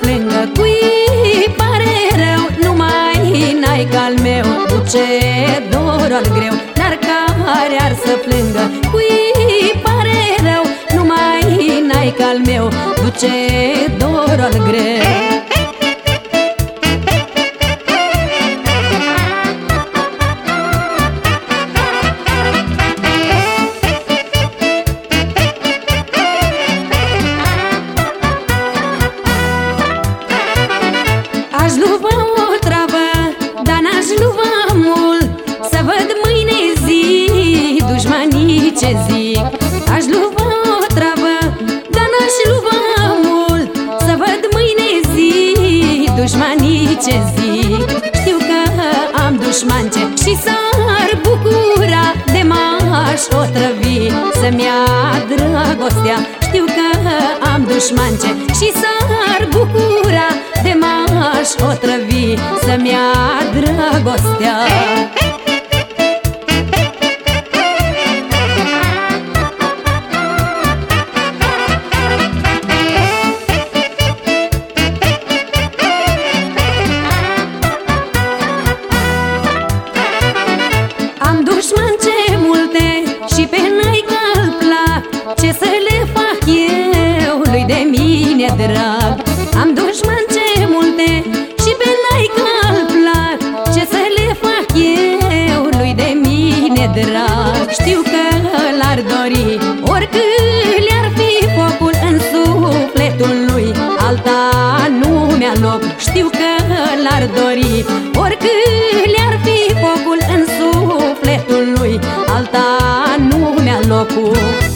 plângă Cui? Pare rău Numai n-ai cal meu. Cu ce dorul greu Dar care ar să plângă. Cui? Pare rău Numai n-ai cal meu. Duce dorul greu. Aș luva o travă, dar n-aș luva mult. Să văd mâine zi, dușmanii ce zic. Aș luva o travă, dar n-aș luva mult. Să văd mâine zi, dușmanii ce zic. Știu că am dușmance și s-ar bucura De m-aș otrăvi. Să-mi ia dragostea. Știu că am dușmance și s-ar bucura De m-aș otrăvi să-mi ia dragostea. Am dușmance multe și pe n-ai plac Ce să le fac eu lui de mine drag? Am dușmance drag. Știu că l-ar dori Oricât le-ar fi focul în sufletul lui Alta nu mi-a loc. Știu că l-ar dori Oricât le-ar fi focul în sufletul lui Alta nu mi-a locul.